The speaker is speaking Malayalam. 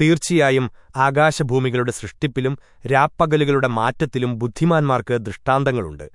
തീർച്ചയായും ആകാശഭൂമികളുടെ സൃഷ്ടിപ്പിലും രാപ്പകലുകളുടെ മാറ്റത്തിലും ബുദ്ധിമാന്മാർക്ക് ദൃഷ്ടാന്തങ്ങളുണ്ട്.